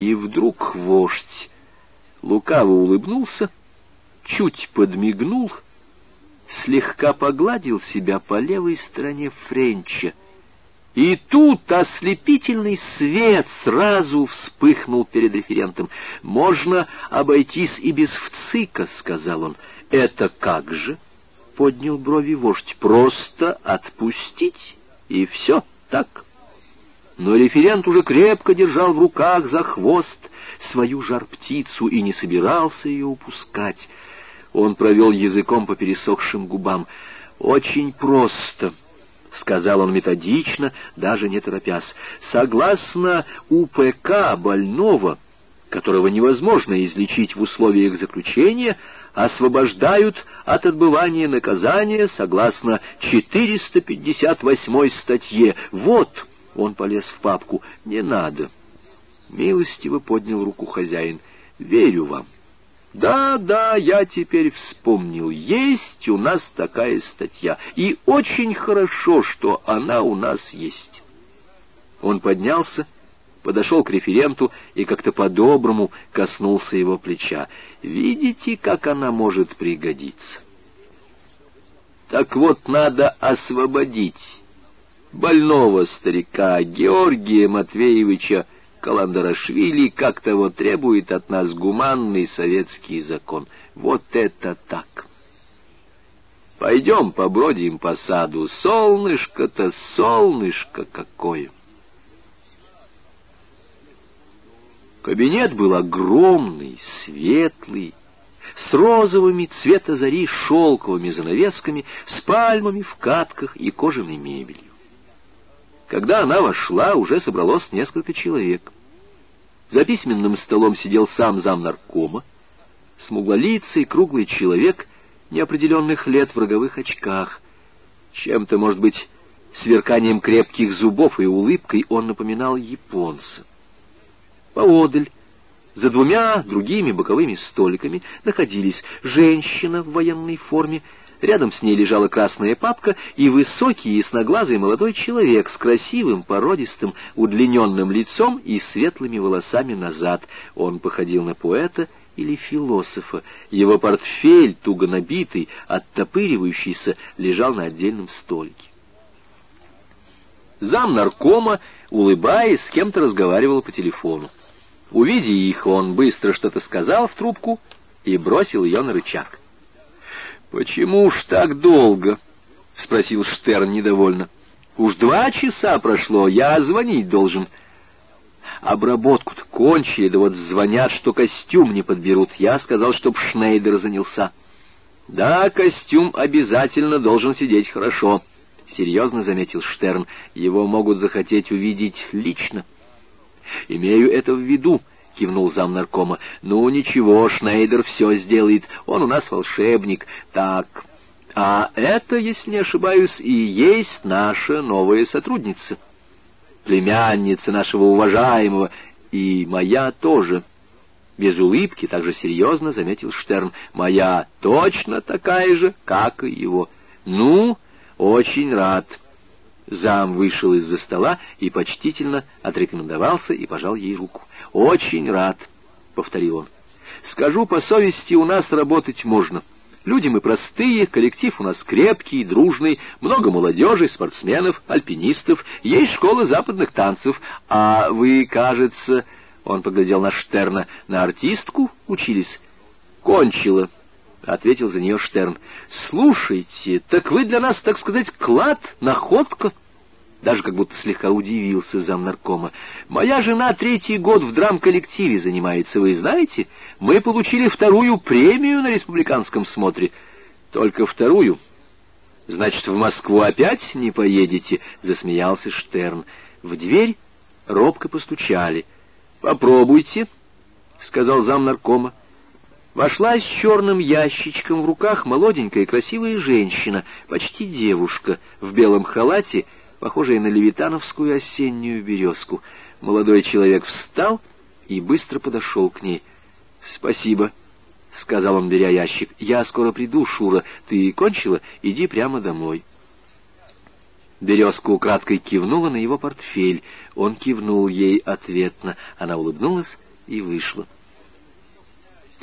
И вдруг вождь лукаво улыбнулся, чуть подмигнул, слегка погладил себя по левой стороне Френча. И тут ослепительный свет сразу вспыхнул перед референтом. «Можно обойтись и без вцика», — сказал он. «Это как же?» — поднял брови вождь. «Просто отпустить, и все так». Но референт уже крепко держал в руках за хвост свою жар-птицу и не собирался ее упускать. Он провел языком по пересохшим губам. «Очень просто», — сказал он методично, даже не торопясь. «Согласно УПК больного, которого невозможно излечить в условиях заключения, освобождают от отбывания наказания согласно 458 статье. Вот...» Он полез в папку. «Не надо». Милостиво поднял руку хозяин. «Верю вам». «Да, да, я теперь вспомнил. Есть у нас такая статья. И очень хорошо, что она у нас есть». Он поднялся, подошел к референту и как-то по-доброму коснулся его плеча. «Видите, как она может пригодиться?» «Так вот, надо освободить больного старика Георгия Матвеевича Каландарашвили, как того требует от нас гуманный советский закон. Вот это так! Пойдем побродим по саду. Солнышко-то, солнышко какое! Кабинет был огромный, светлый, с розовыми цвета зари шелковыми занавесками, с пальмами в катках и кожаной мебелью. Когда она вошла, уже собралось несколько человек. За письменным столом сидел сам зам наркома, смуглолицый круглый человек неопределенных лет в роговых очках. Чем-то, может быть, сверканием крепких зубов и улыбкой он напоминал японца. Поодаль, за двумя другими боковыми столиками, находились женщина в военной форме Рядом с ней лежала красная папка и высокий ясноглазый молодой человек с красивым, породистым, удлиненным лицом и светлыми волосами назад. Он походил на поэта или философа. Его портфель, туго набитый, оттопыривающийся, лежал на отдельном столике. Зам наркома, улыбаясь, с кем-то разговаривал по телефону. Увидя их, он быстро что-то сказал в трубку и бросил ее на рычаг. «Почему ж так долго?» — спросил Штерн недовольно. «Уж два часа прошло, я звонить должен». «Обработку-то кончили, да вот звонят, что костюм не подберут. Я сказал, чтоб Шнейдер занялся». «Да, костюм обязательно должен сидеть хорошо», — серьезно заметил Штерн. «Его могут захотеть увидеть лично». «Имею это в виду», — кивнул зам наркома. «Ну, ничего, Шнейдер все сделает. Он у нас волшебник. Так, а это, если не ошибаюсь, и есть наша новая сотрудница. Племянница нашего уважаемого, и моя тоже». Без улыбки, также серьезно заметил Штерн. «Моя точно такая же, как и его. Ну, очень рад». Зам вышел из-за стола и почтительно отрекомендовался и пожал ей руку. «Очень рад», — повторил он. «Скажу по совести, у нас работать можно. Люди мы простые, коллектив у нас крепкий, дружный, много молодежи, спортсменов, альпинистов, есть школа западных танцев, а вы, кажется...» Он поглядел на Штерна. «На артистку учились?» «Кончила», — ответил за нее Штерн. «Слушайте, так вы для нас, так сказать, клад, находка?» Даже как будто слегка удивился замнаркома. «Моя жена третий год в драм-коллективе занимается, вы знаете? Мы получили вторую премию на республиканском смотре. Только вторую. Значит, в Москву опять не поедете?» — засмеялся Штерн. В дверь робко постучали. «Попробуйте», — сказал замнаркома. Вошла с черным ящичком в руках молоденькая красивая женщина, почти девушка, в белом халате, похожая на левитановскую осеннюю березку. Молодой человек встал и быстро подошел к ней. «Спасибо», — сказал он, беря ящик. «Я скоро приду, Шура. Ты кончила? Иди прямо домой». Березка украдкой кивнула на его портфель. Он кивнул ей ответно. Она улыбнулась и вышла.